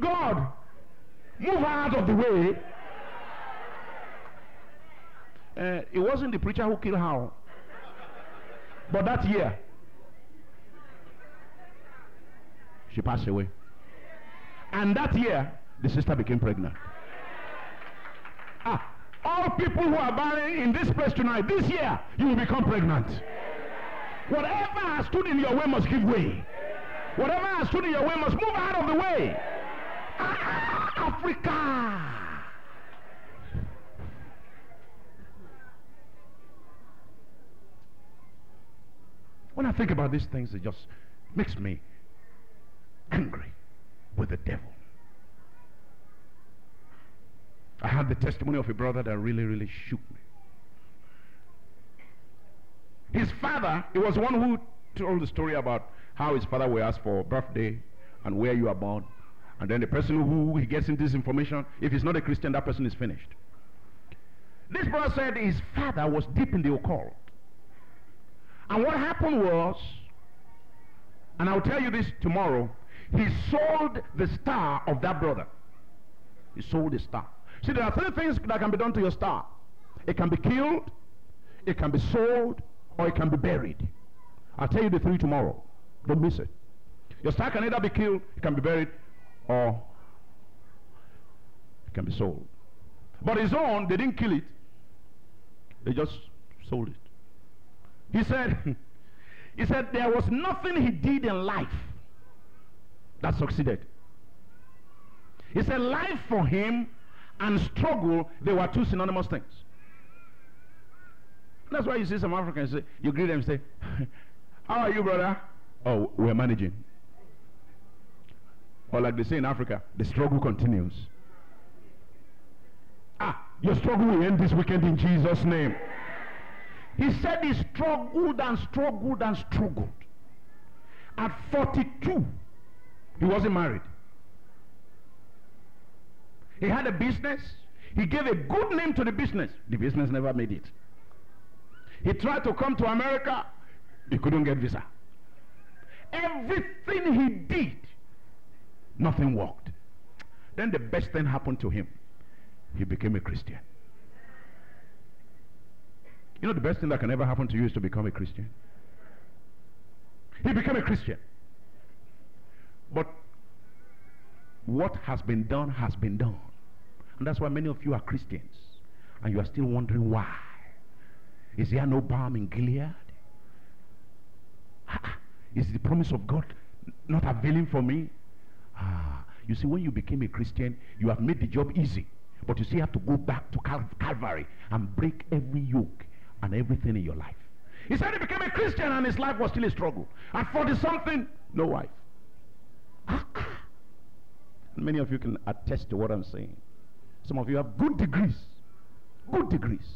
God, move her out of the way. Uh, it wasn't the preacher who killed her. But that year, she passed away. And that year, the sister became pregnant. Ah, all people who are barren in this place tonight, this year, you will become pregnant. Whatever has stood in your way must give way. Whatever has stood in your way must move out of the way. Africa. When I think about these things, it just makes me angry with the devil. I had the testimony of a brother that really, really shook me. His father, it was one who told the story about how his father will ask for birthday and where you are born. And then the person who he gets in this information, if he's not a Christian, that person is finished. This brother said his father was deep in the occult. And what happened was, and I'll tell you this tomorrow, he sold the star of that brother. He sold the star. See, there are three things that can be done to your star. It can be killed, it can be sold, or it can be buried. I'll tell you the three tomorrow. Don't miss it. Your star can either be killed, it can be buried, or it can be sold. But his own, they didn't kill it. They just sold it. He said, he said there was nothing he did in life that succeeded. He said life for him and struggle, they were two synonymous things. That's why you see some Africans say, you greet them and say, How are you, brother? Oh, we're managing. Or like they say in Africa, the struggle continues. Ah, your struggle will end this weekend in Jesus' name. He said he struggled and struggled and struggled. At 42, he wasn't married. He had a business. He gave a good name to the business. The business never made it. He tried to come to America. He couldn't get visa. Everything he did, nothing worked. Then the best thing happened to him. He became a Christian. You know the best thing that can ever happen to you is to become a Christian. He became a Christian. But what has been done has been done. And that's why many of you are Christians. And you are still wondering why. Is there no balm in Gilead? Is the promise of God not availing for me? Ah, you see, when you became a Christian, you have made the job easy. But you still have to go back to Cal Calvary and break every yoke and everything in your life. He said he became a Christian and his life was still a struggle. At 40 something, no wife. Ah, ah. Many of you can attest to what I'm saying. Some of you have good degrees. Good degrees.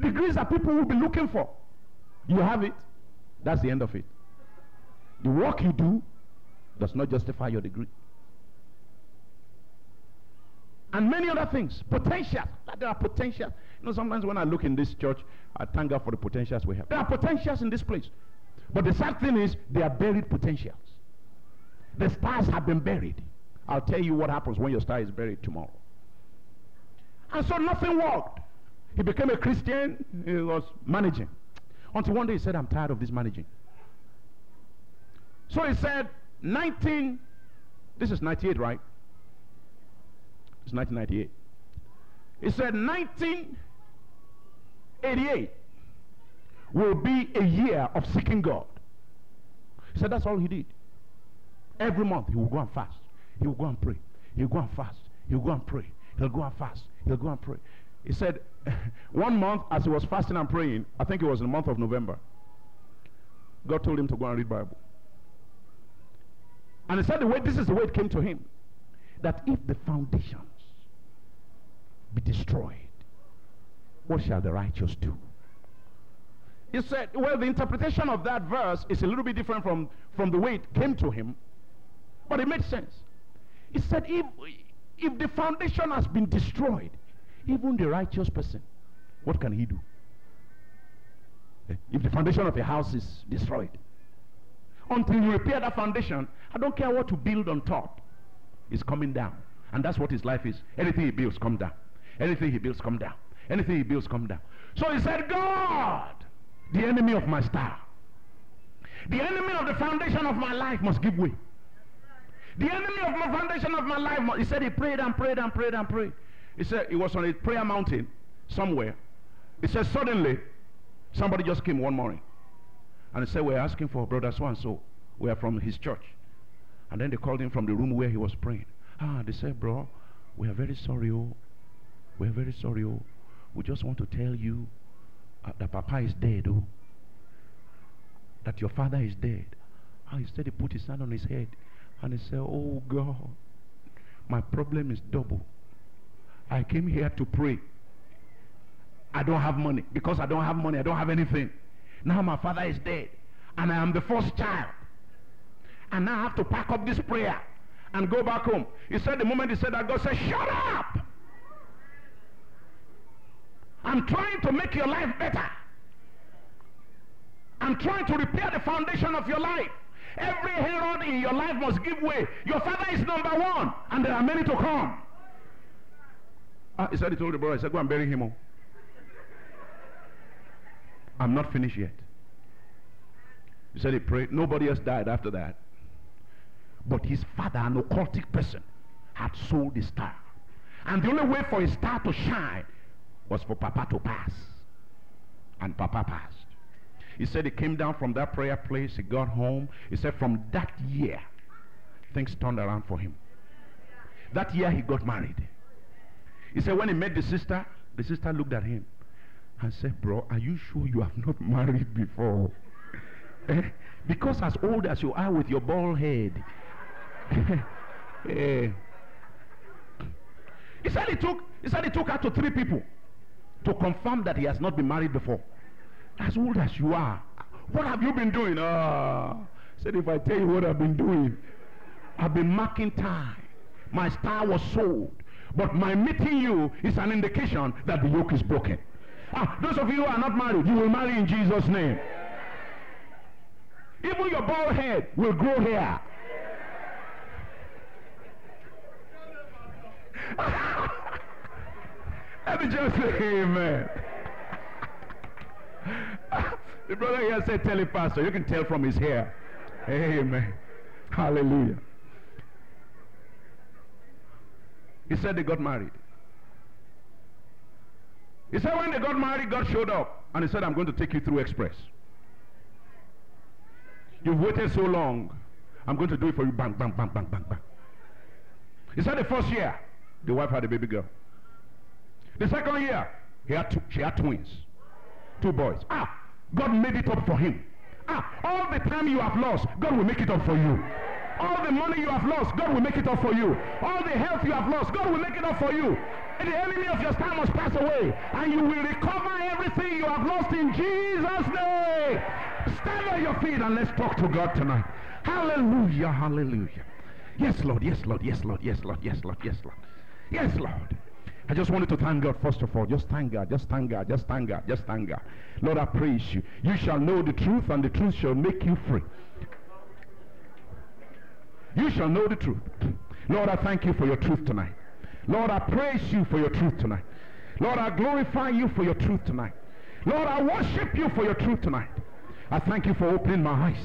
Degrees that people will be looking for. You have it. That's the end of it. The work you do does not justify your degree. And many other things. Potential. There are potentials. You know, sometimes when I look in this church, I thank God for the potentials we have. There are potentials in this place. But the sad thing is, they are buried potentials. The stars have been buried. I'll tell you what happens when your star is buried tomorrow. And so nothing worked. He became a Christian. He was managing. Until one day he said, I'm tired of this managing. So he said, 19, this is 98, right? It's 1998. He said, 1988 will be a year of seeking God. He said, that's all he did. Every month he will go and fast. He will go and pray. He'll go and fast. He'll go and pray. He'll go and fast. He'll go and pray. He said, one month as he was fasting and praying, I think it was in the month of November, God told him to go and read Bible. And he said the way this is the way it came to him. That if the foundations be destroyed, what shall the righteous do? He said, well, the interpretation of that verse is a little bit different from, from the way it came to him, but it made sense. He said, if, if the foundation has been destroyed, even the righteous person, what can he do? Eh? If the foundation of a house is destroyed, until you repair that foundation, I don't care what you build on top. It's coming down. And that's what his life is. Anything he builds, come down. Anything he builds, come down. Anything he builds, come down. So he said, God, the enemy of my star, the enemy of the foundation of my life must give way. The enemy of my foundation of my life, he said he prayed and prayed and prayed and prayed. He said he was on a prayer mountain somewhere. He said suddenly somebody just came one morning and he said we're asking for brother so and so. We are from his church. And then they called him from the room where he was praying. Ah, they said, bro, we are very sorry, oh. We are very sorry, oh. We just want to tell you uh, that Papa is dead, oh. That your father is dead. And he said he put his hand on his head and he said, Oh God, my problem is double. I came here to pray. I don't have money. Because I don't have money, I don't have anything. Now my father is dead. And I am the first child. And now I have to pack up this prayer and go back home. He said the moment he said that, God said, Shut up! I'm trying to make your life better. I'm trying to repair the foundation of your life. Every Herod in your life must give way. Your father is number one, and there are many to come. Ah, he said he told the brother, he said, Go and bury him. Oh. I'm not finished yet. He said he prayed. Nobody else died after that. But his father, an occultic person, had sold the star. And the only way for his star to shine was for Papa to pass. And Papa passed. He said he came down from that prayer place. He got home. He said from that year, things turned around for him. That year he got married. He said when he met the sister, the sister looked at him and said, Bro, are you sure you have not married before? eh? Because as old as you are with your bald head. eh. He said he took he said he took her to three people to confirm that he has not been married before. As old as you are, what have you been doing? Ah, said if I tell you what I've been doing, I've been marking time. My star was sold. But my meeting you is an indication that the yoke is broken. Ah, those of you who are not married, you will marry in Jesus' name. Even your bald head will grow hair. Let me just say amen. the brother here said, tell it, Pastor. You can tell from his hair. Amen. Hallelujah. He said they got married. He said when they got married, God showed up. And he said, I'm going to take you through express. You've waited so long. I'm going to do it for you. Bang, bang, bang, bang, bang, bang. He said the first year, the wife had a baby girl. The second year, he had two, she had twins. Two boys. Ah, God made it up for him. Ah, all the time you have lost, God will make it up for you. All the money you have lost, God will make it up for you. All the health you have lost, God will make it up for you. And the enemy of your star must pass away. And you will recover everything you have lost in Jesus' name. Stand on your feet and let's talk to God tonight. Hallelujah, hallelujah. Yes, Lord, yes, Lord, yes, Lord, yes, Lord, yes, Lord, yes, Lord. Yes, Lord. I just wanted to thank God first of all. Just thank God, just thank God, just thank God, just thank God. Lord, I praise you. You shall know the truth, and the truth shall make you free. You shall know the truth. Lord, I thank you for your truth tonight. Lord, I praise you for your truth tonight. Lord, I glorify you for your truth tonight. Lord, I worship you for your truth tonight. I thank you for opening my eyes.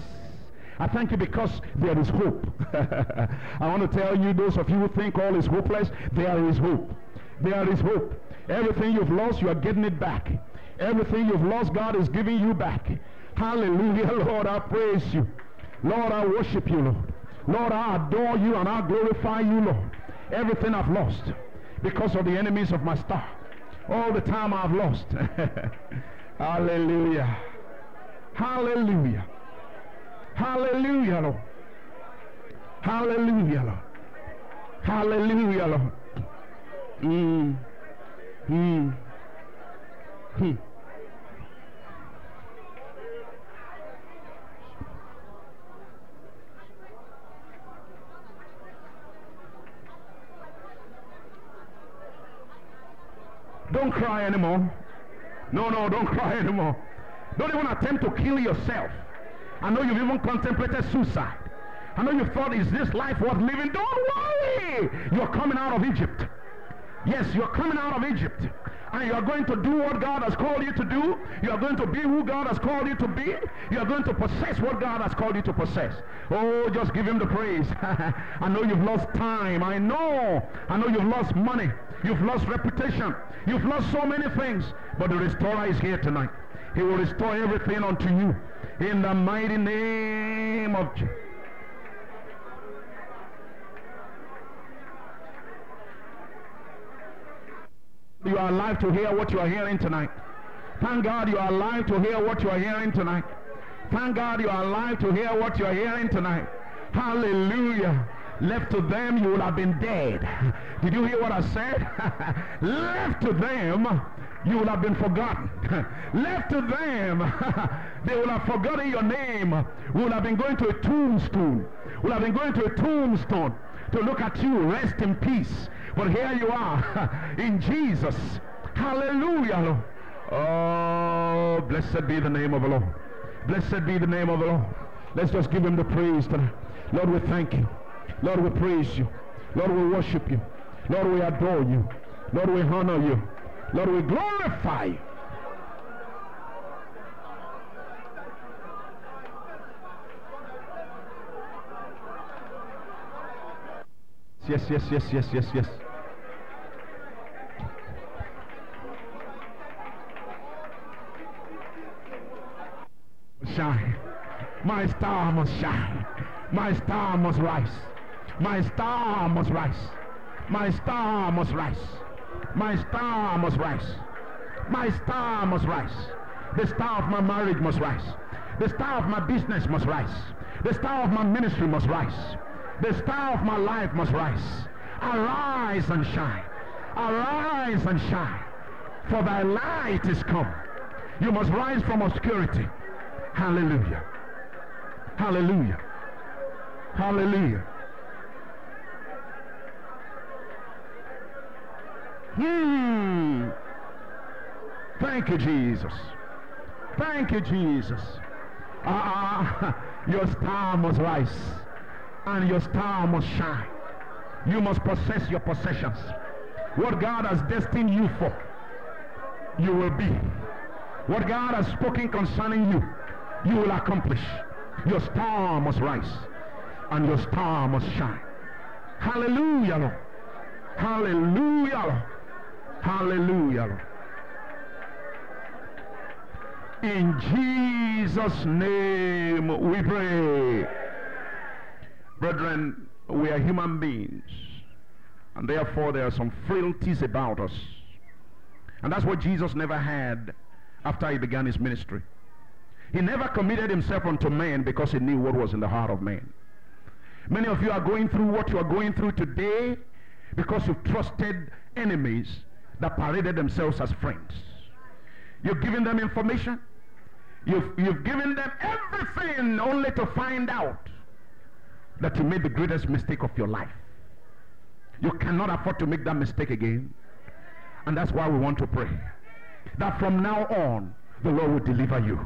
I thank you because there is hope. I want to tell you, those of you who think all is hopeless, there is hope. There is hope. Everything you've lost, you are getting it back. Everything you've lost, God is giving you back. Hallelujah, Lord, I praise you. Lord, I worship you, Lord. Lord, I adore you and I glorify you, Lord. Everything I've lost because of the enemies of my star. All the time I've lost. Hallelujah. Hallelujah. Hallelujah, Lord. Hallelujah, Lord. Hallelujah, Lord. Mm. Mm. Hmm. Don't cry anymore. No, no, don't cry anymore. Don't even attempt to kill yourself. I know you've even contemplated suicide. I know you thought, is this life worth living? Don't worry. You're coming out of Egypt. Yes, you're coming out of Egypt. And you are going to do what God has called you to do. You are going to be who God has called you to be. You are going to possess what God has called you to possess. Oh, just give him the praise. I know you've lost time. I know. I know you've lost money. You've lost reputation. You've lost so many things. But the restorer is here tonight. He will restore everything unto you. In the mighty name of Jesus. You are alive to hear what you are hearing tonight. Thank God you are alive to hear what you are hearing tonight. Thank God you are alive to hear what you are hearing tonight. Hallelujah. Left to them, you would have been dead. Did you hear what I said? Left to them, you would have been forgotten. Left to them, they would have forgotten your name. We would have been going to a tombstone. Would have been going to a tombstone to look at you. Rest in peace. But here you are in Jesus. Hallelujah. Lord. Oh, blessed be the name of the Lord. Blessed be the name of the Lord. Let's just give him the praise tonight. Lord, we thank you. Lord, we praise you. Lord, we worship you. Lord, we adore you. Lord, we honor you. Lord, we glorify you. Yes, yes, yes, yes, yes, yes. Shine. My star must shine. My star must rise. My star must rise. My star must rise. My star must rise. My star must rise. The star of my marriage must rise. The star of my business must rise. The star of my ministry must rise. The star of my life must rise. Arise and shine. Arise and shine. For thy light is come. You must rise from obscurity. Hallelujah. Hallelujah. Hallelujah. Hmm. Thank you, Jesus. Thank you, Jesus. Ah, your star must rise and your star must shine. You must possess your possessions. What God has destined you for, you will be. What God has spoken concerning you, you will accomplish. Your star must rise and your star must shine. Hallelujah, Lord. Hallelujah, Lord. Hallelujah, Lord. In Jesus' name we pray. Brethren, we are human beings. And therefore there are some frailties about us. And that's what Jesus never had after he began his ministry. He never committed himself unto man because he knew what was in the heart of man. Many of you are going through what you are going through today because you've trusted enemies that paraded themselves as friends. You've given them information. You've, you've given them everything only to find out that you made the greatest mistake of your life. You cannot afford to make that mistake again. And that's why we want to pray. That from now on, the Lord will deliver you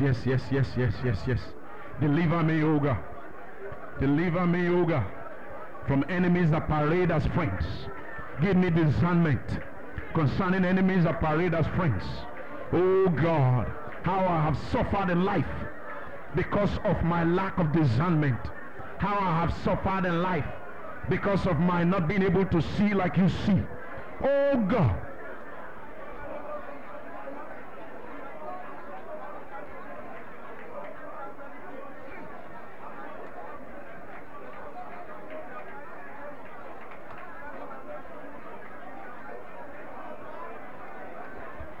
Yes, yes, yes, yes, yes, yes, yes. Deliver me, O God. Deliver me, O God, from enemies that parade as friends. Give me discernment concerning enemies that parade as friends. Oh God, how I have suffered in life because of my lack of discernment. How I have suffered in life because of my not being able to see like you see. Oh God.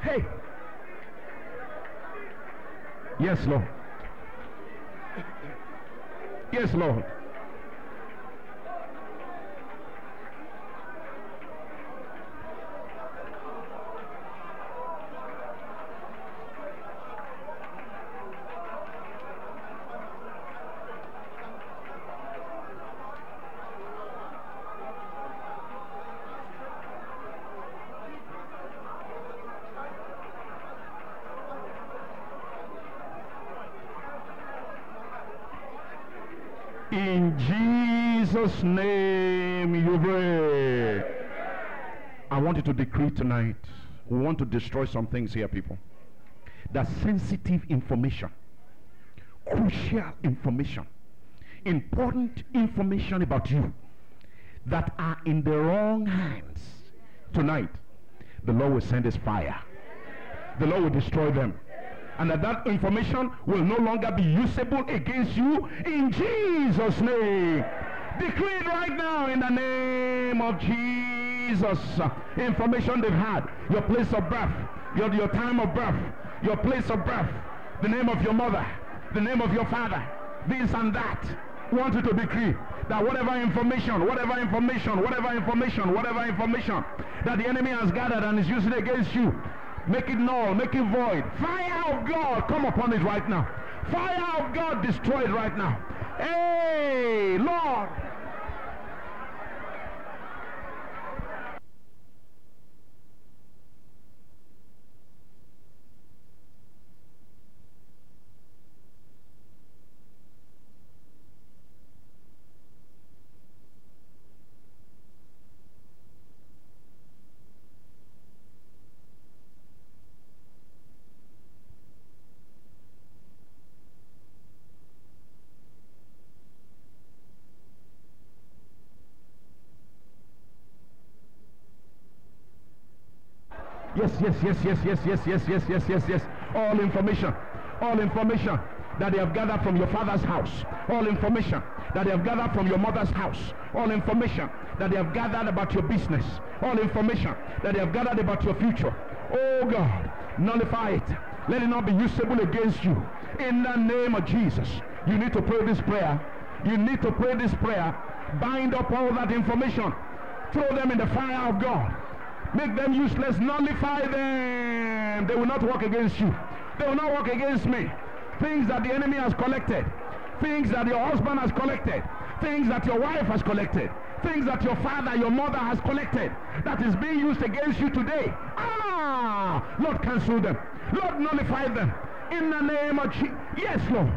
Hey. Yes, Lord. Yes, Lord. In Jesus' name you pray. I want you to decree tonight. We want to destroy some things here, people. That sensitive information, crucial information, important information about you that are in the wrong hands tonight, the Lord will send his fire. The Lord will destroy them and that that information will no longer be usable against you in Jesus' name. Decree it right now in the name of Jesus. Information they've had, your place of birth, your, your time of birth, your place of birth, the name of your mother, the name of your father, this and that. Want you to decree that whatever information, whatever information, whatever information, whatever information that the enemy has gathered and is using against you, Make it null, make it void. Fire of God come upon it right now. Fire of God destroy it right now. Hey, Lord. Yes, yes, yes, yes, yes, yes, yes, yes, yes, yes, yes. All information, all information that they have gathered from your father's house, all information that they have gathered from your mother's house, all information that they have gathered about your business, all information that they have gathered about your future. Oh God, nullify it. Let it not be usable against you. In the name of Jesus, you need to pray this prayer. You need to pray this prayer. Bind up all that information. Throw them in the fire of God make them useless, nullify them. They will not work against you. They will not work against me. Things that the enemy has collected, things that your husband has collected, things that your wife has collected, things that your father, your mother has collected, that is being used against you today. Ah, Lord, cancel them. Lord, nullify them. In the name of Jesus. Yes, Lord.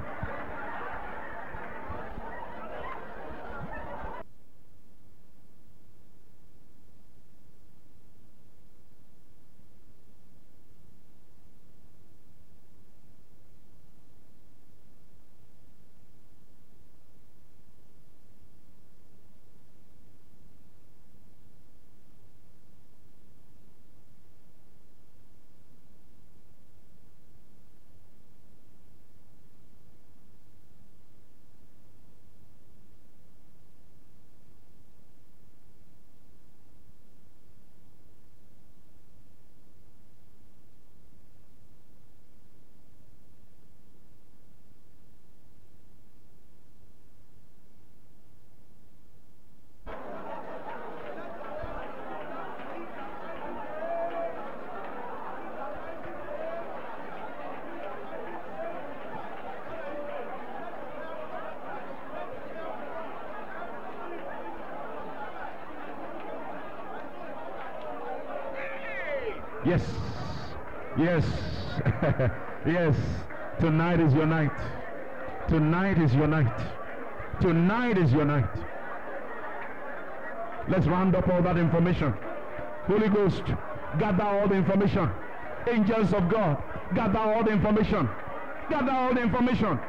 Yes. Yes. yes. Tonight is your night. Tonight is your night. Tonight is your night. Let's round up all that information. Holy Ghost, gather all the information. Angels of God, gather all the information. Gather all the information.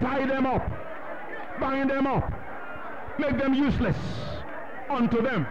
Tie them up. Bind them up. Make them useless unto them.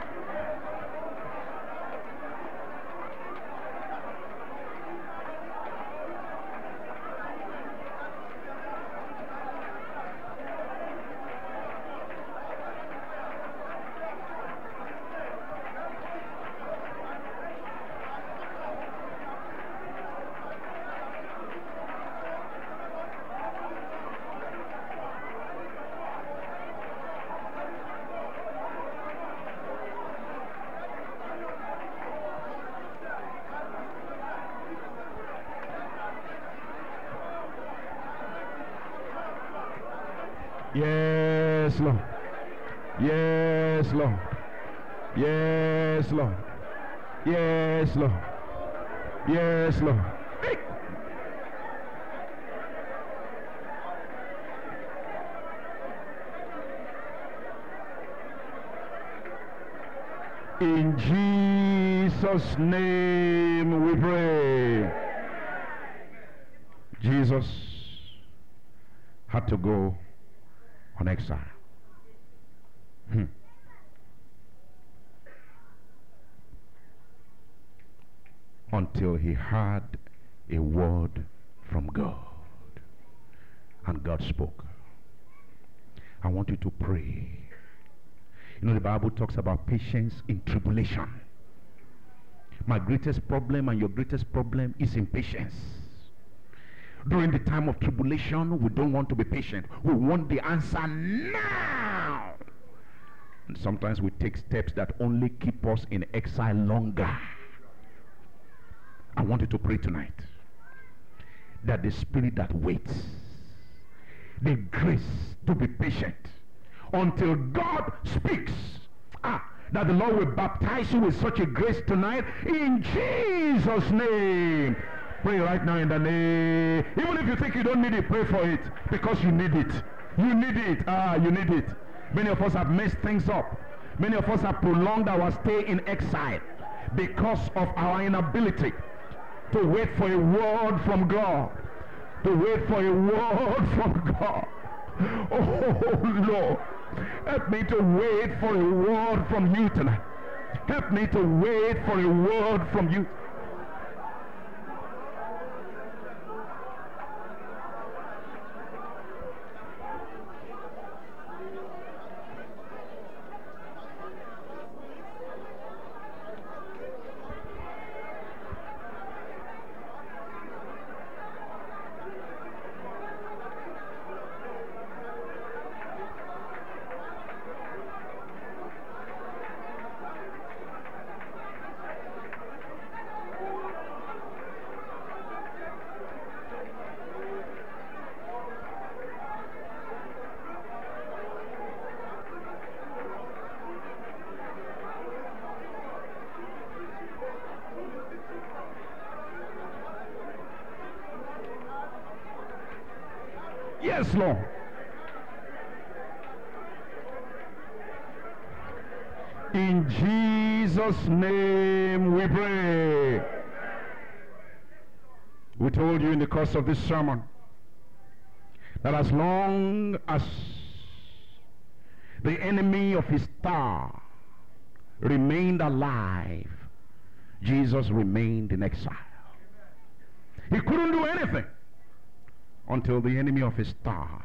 Yes, Lord. Yes, Lord. Yes, Lord. Yes, Lord. Yes, Lord. Hey. In Jesus' name we pray. Jesus had to go on exile. Hmm. Until he had a word from God. And God spoke. I want you to pray. You know, the Bible talks about patience in tribulation. My greatest problem and your greatest problem is impatience. During the time of tribulation, we don't want to be patient. We want the answer now. And sometimes we take steps that only keep us in exile longer. I want you to pray tonight that the spirit that waits, the grace to be patient until God speaks. That the Lord will baptize you with such a grace tonight in Jesus' name. Pray right now in the name. Even if you think you don't need it, pray for it because you need it. You need it. Ah, you need it. Many of us have messed things up. Many of us have prolonged our stay in exile because of our inability to wait for a word from God. To wait for a word from God. Oh Lord, help me to wait for a word from you tonight. Help me to wait for a word from you. Yes, Lord. In Jesus' name we pray. We told you in the course of this sermon that as long as the enemy of his star remained alive, Jesus remained in exile. He couldn't do anything until the enemy of his star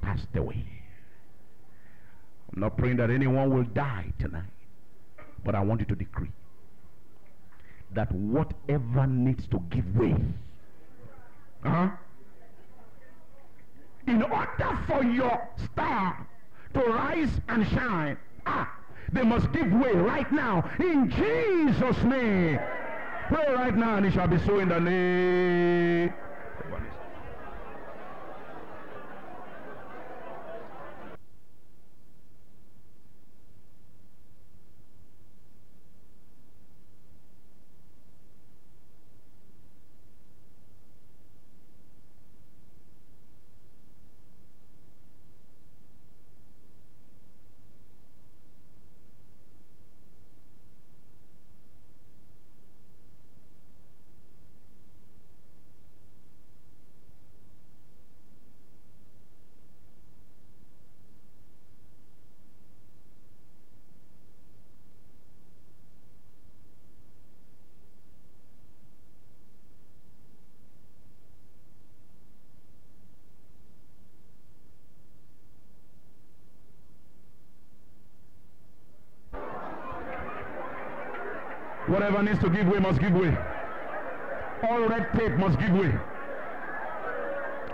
passed away. I'm not praying that anyone will die tonight, but I want you to decree that whatever needs to give way, in order for your star to rise and shine, ah, they must give way right now in Jesus' name. Pray right now, and it shall be so in the name. Whatever needs to give way must give way. All red tape must give way.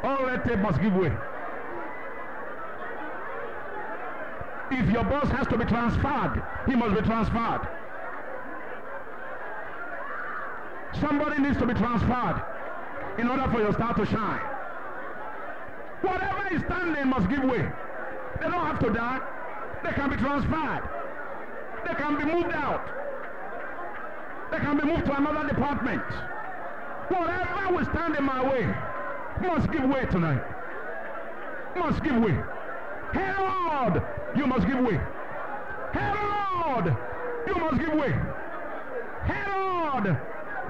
All red tape must give way. If your boss has to be transferred, he must be transferred. Somebody needs to be transferred in order for your star to shine. Whatever is standing must give way. They don't have to die. They can be transferred. They can be moved out. They can be moved to another department. Whatever will stand in my way must give way tonight. Must give way. Herod, you must give way. Herod, you must give way. Herod,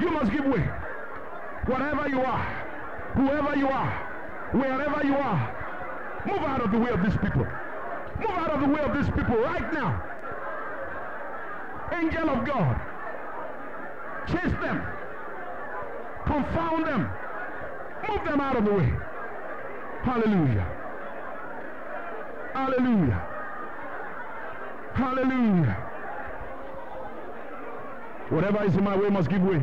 you must give way. Whatever you are, whoever you are, wherever you are, move out of the way of these people. Move out of the way of these people right now. Angel of God, chase them, confound them, move them out of the way. Hallelujah. Hallelujah. Hallelujah. Whatever is in my way must give way.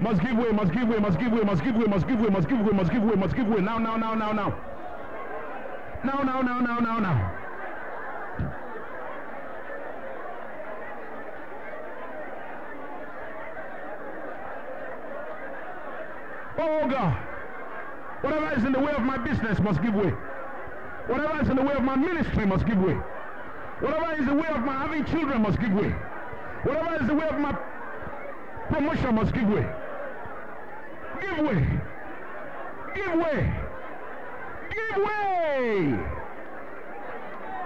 Must give way, must give way, must give way, must give way, must give way, must give way, must give way, must give way. Now, now, now, now, now. Now, now, now, now, now, now. Oh God. Whatever is in the way of my business must give way. Whatever is in the way of my ministry must give way. Whatever is in the way of my having children must give way. Whatever is in the way of my promotion must give way. Give way. Give way. Give way.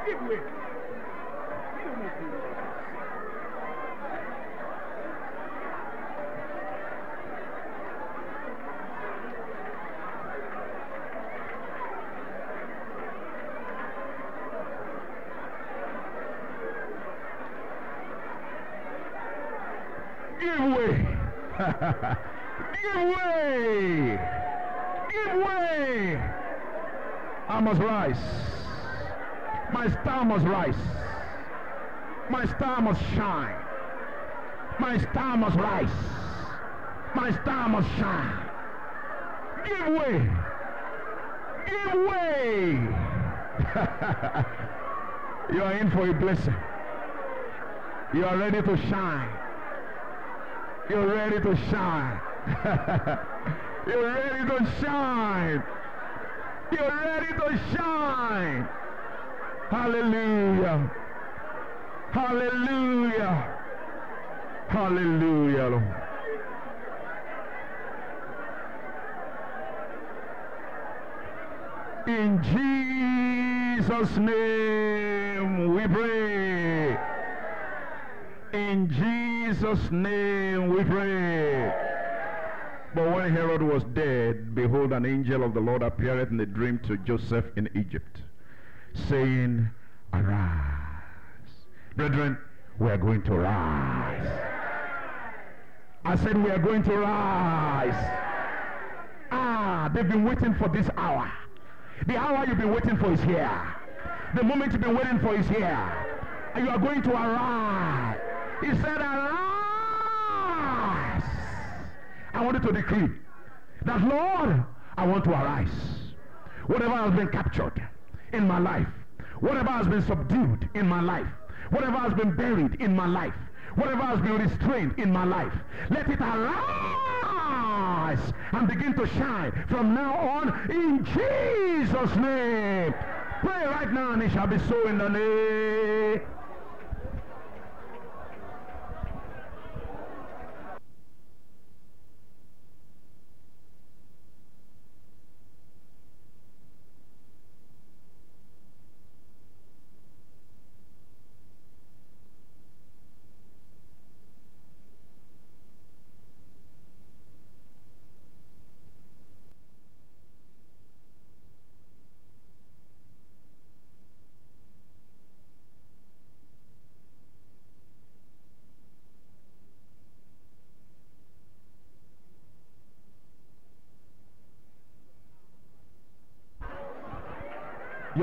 Give way. Give way. Give way. Give way. I must rise. My star must rise. My star must shine. My star must rise. My star must shine. Give way. Give way. you are in for a blessing. You are ready to shine. You're ready to shine. You're ready to shine. You're ready to shine. Hallelujah. Hallelujah. Hallelujah. In Jesus' name we pray. In Jesus' name we pray. But when Herod was dead, behold, an angel of the Lord appeared in a dream to Joseph in Egypt, saying, Arise. Brethren, we are going to rise. I said, We are going to rise. Ah, they've been waiting for this hour. The hour you've been waiting for is here. The moment you've been waiting for is here. And you are going to arise. He said, Arise. I wanted to decree that, Lord, I want to arise. Whatever has been captured in my life, whatever has been subdued in my life, whatever has been buried in my life, whatever has been restrained in my life, let it arise and begin to shine from now on in Jesus' name. Pray right now and it shall be so in the name.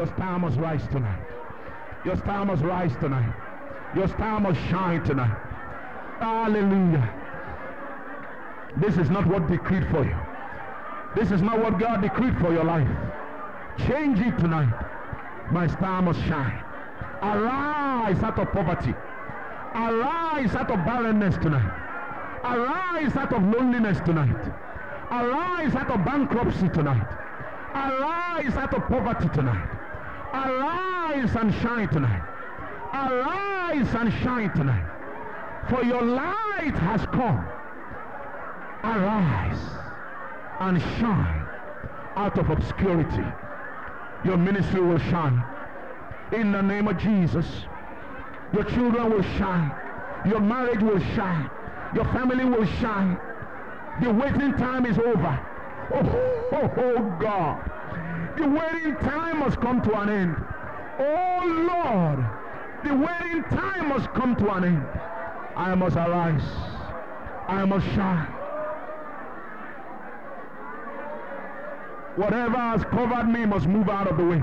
Your star must rise tonight. Your star must rise tonight. Your star must shine tonight. Hallelujah. This is not what decreed for you. This is not what God decreed for your life. Change it tonight. My star must shine. Arise out of poverty. Arise out of barrenness tonight. Arise out of loneliness tonight. Arise out of bankruptcy tonight. Arise out of poverty tonight. Arise and shine tonight. Arise and shine tonight. For your light has come. Arise and shine out of obscurity. Your ministry will shine. In the name of Jesus. Your children will shine. Your marriage will shine. Your family will shine. The waiting time is over. Oh, oh, oh God. The waiting time must come to an end. Oh Lord, the waiting time must come to an end. I must arise. I must shine. Whatever has covered me must move out of the way.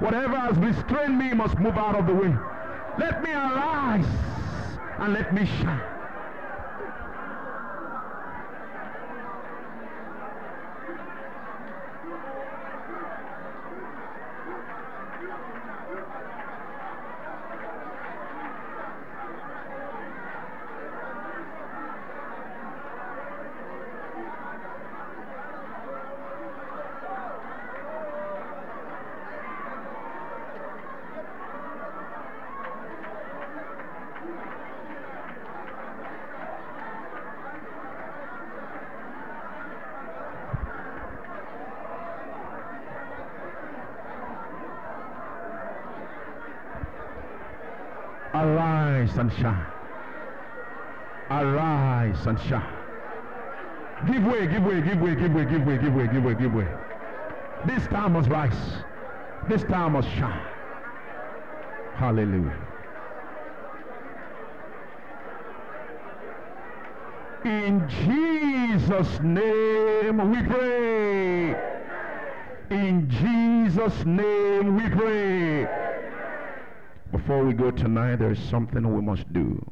Whatever has restrained me must move out of the way. Let me arise and let me shine. Arise and shine. Arise and shine. Give way, give way, give way, give way, give way, give way, give way, give way. This time must rise. This time must shine. Hallelujah. In Jesus' name we pray. In Jesus' name we pray. Before we go tonight, there is something we must do.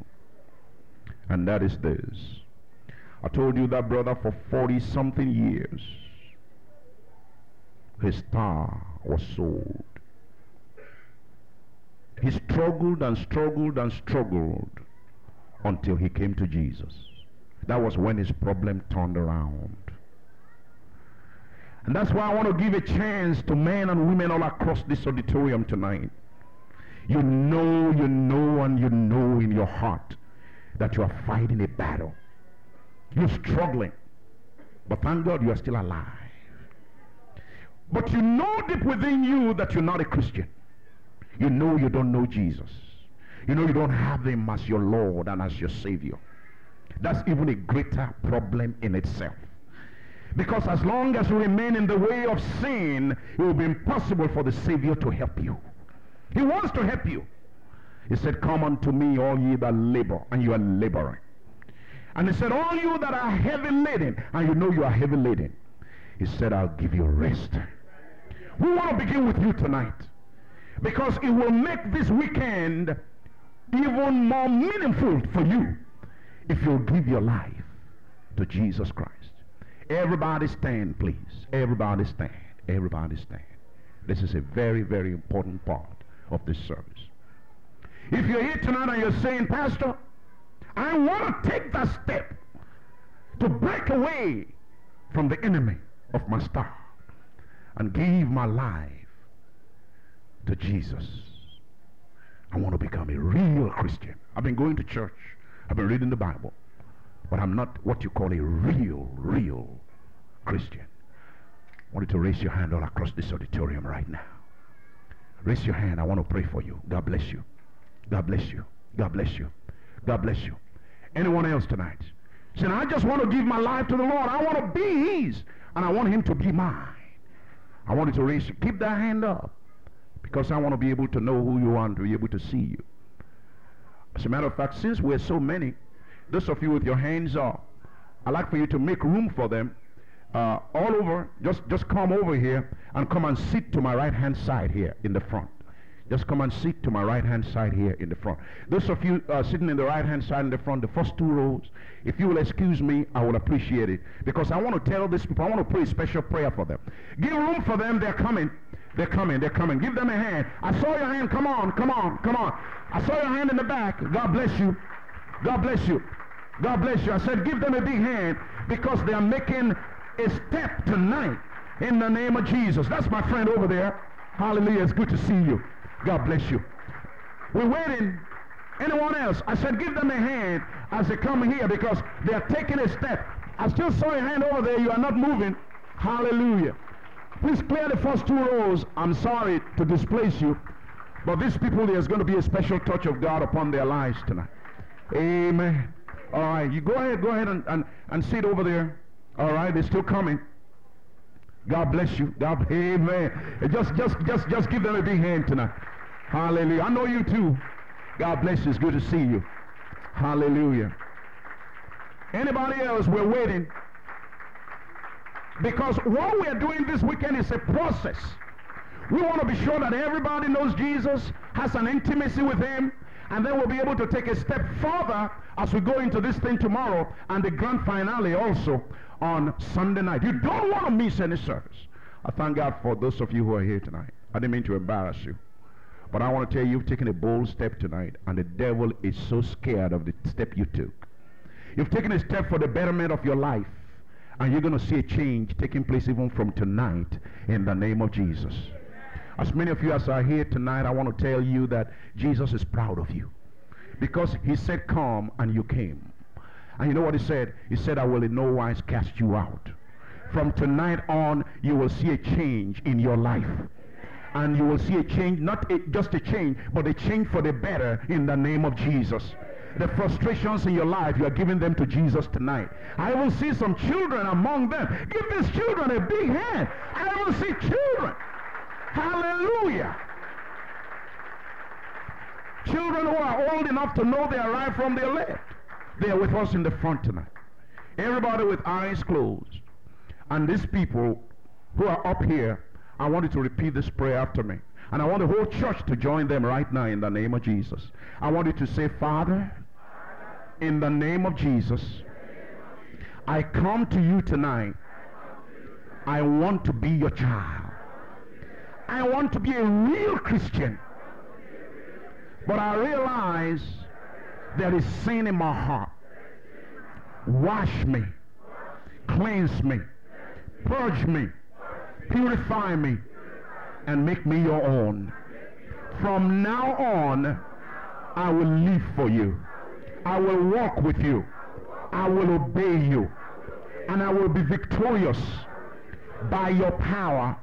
And that is this. I told you that brother for 40 something years, his star was sold. He struggled and struggled and struggled until he came to Jesus. That was when his problem turned around. And that's why I want to give a chance to men and women all across this auditorium tonight. You know, you know, and you know in your heart that you are fighting a battle. You're struggling. But thank God you are still alive. But you know deep within you that you're not a Christian. You know you don't know Jesus. You know you don't have him as your Lord and as your Savior. That's even a greater problem in itself. Because as long as you remain in the way of sin, it will be impossible for the Savior to help you. He wants to help you. He said, Come unto me, all ye that labor, and you are laboring. And he said, All you that are heavy laden, and you know you are heavy laden, he said, I'll give you rest. We want to begin with you tonight because it will make this weekend even more meaningful for you if you'll give your life to Jesus Christ. Everybody stand, please. Everybody stand. Everybody stand. This is a very, very important part of this service. If you're here tonight and you're saying, Pastor, I want to take that step to break away from the enemy of my star and give my life to Jesus. I want to become a real Christian. I've been going to church. I've been reading the Bible. But I'm not what you call a real, real Christian. I want you to raise your hand all across this auditorium right now. Raise your hand. I want to pray for you. God bless you. God bless you. God bless you. God bless you. Anyone else tonight? Saying, I just want to give my life to the Lord. I want to be His. And I want Him to be mine. I want you to raise, keep that hand up. Because I want to be able to know who you are and to be able to see you. As a matter of fact, since we're so many, those of you with your hands up, I'd like for you to make room for them uh, all over. Just, just come over here and come and sit to my right hand side here in the front. just come and sit to my right hand side here in the front. Those of you uh, sitting in the right hand side in the front, the first two rows, if you will excuse me, I will appreciate it. Because I want to tell these people, I want to pray a special prayer for them. Give room for them, they're coming. They're coming, they're coming. Give them a hand. I saw your hand. Come on, come on, come on. I saw your hand in the back. God bless you. God bless you. God bless you. I said, give them a big hand because they are making a step tonight in the name of Jesus. That's my friend over there. Hallelujah. It's good to see you. God bless you. We're waiting. Anyone else? I said, give them a hand as they come here because they are taking a step. I still saw your hand over there. You are not moving. Hallelujah. Please clear the first two rows. I'm sorry to displace you. But these people, there's going to be a special touch of God upon their lives tonight. Amen. All right. You go ahead, go ahead and, and, and sit over there. All right. They're still coming. God bless you. God, amen. Just, just, just, just give them a big hand tonight. Hallelujah. I know you too. God bless you. It's good to see you. Hallelujah. Anybody else? We're waiting. Because what we're doing this weekend is a process. We want to be sure that everybody knows Jesus, has an intimacy with him, and then we'll be able to take a step further as we go into this thing tomorrow and the grand finale also on Sunday night. You don't want to miss any service. I thank God for those of you who are here tonight. I didn't mean to embarrass you. But I want to tell you, you've taken a bold step tonight, and the devil is so scared of the step you took. You've taken a step for the betterment of your life, and you're going to see a change taking place even from tonight in the name of Jesus. As many of you as are here tonight, I want to tell you that Jesus is proud of you. Because he said, come, and you came. And you know what he said? He said, I will in no wise cast you out. From tonight on, you will see a change in your life. And you will see a change, not a, just a change, but a change for the better in the name of Jesus. The frustrations in your life, you are giving them to Jesus tonight. I will see some children among them. Give these children a big hand. I will see children. Hallelujah. Children who are old enough to know they are from their left. They are with us in the front tonight. Everybody with eyes closed. And these people who are up here, I want you to repeat this prayer after me. And I want the whole church to join them right now in the name of Jesus. I want you to say, Father, in the name of Jesus, I come to you tonight. I want to be your child. I want to be a real Christian. But I realize there is sin in my heart. Wash me. Cleanse me. Purge me. Purify me. And make me your own. From now on, I will live for you. I will walk with you. I will obey you. And I will be victorious by your power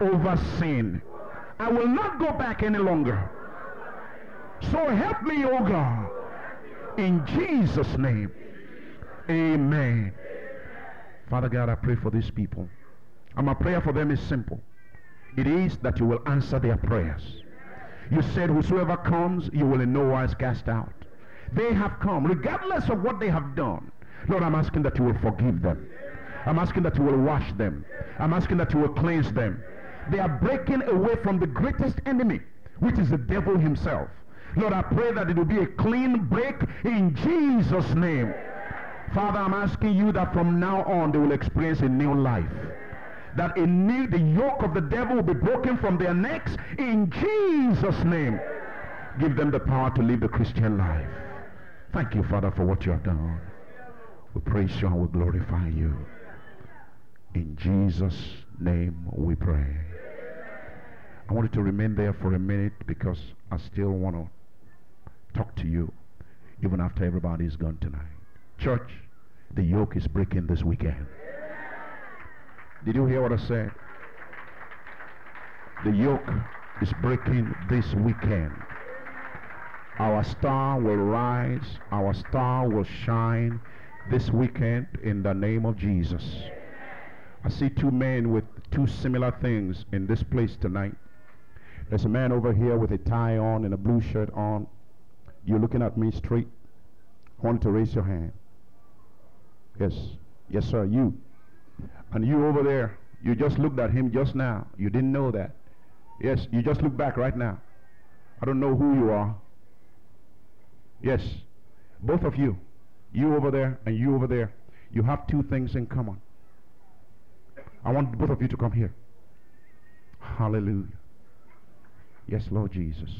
over sin. I will not go back any longer. So help me, O oh God. In Jesus' name. Amen. Father God, I pray for these people. And my prayer for them is simple. It is that you will answer their prayers. You said, whosoever comes, you will in no wise cast out. They have come, regardless of what they have done. Lord, I'm asking that you will forgive them. I'm asking that you will wash them. I'm asking that you will cleanse them. They are breaking away from the greatest enemy, which is the devil himself. Lord, I pray that it will be a clean break in Jesus' name. Father, I'm asking you that from now on they will experience a new life. That a new, the yoke of the devil will be broken from their necks in Jesus' name. Give them the power to live the Christian life. Thank you, Father, for what you have done. We praise you and we glorify you. In Jesus' name we pray. I want you to remain there for a minute because I still want to talk to you even after everybody is gone tonight. Church, the yoke is breaking this weekend. Did you hear what I said? The yoke is breaking this weekend. Our star will rise, our star will shine this weekend in the name of Jesus. I see two men with two similar things in this place tonight. There's a man over here with a tie on and a blue shirt on. You're looking at me straight. I want to raise your hand. Yes. Yes, sir. You. And you over there, you just looked at him just now. You didn't know that. Yes, you just look back right now. I don't know who you are. Yes. Both of you. You over there and you over there. You have two things in common. I want both of you to come here. Hallelujah. Yes, Lord Jesus.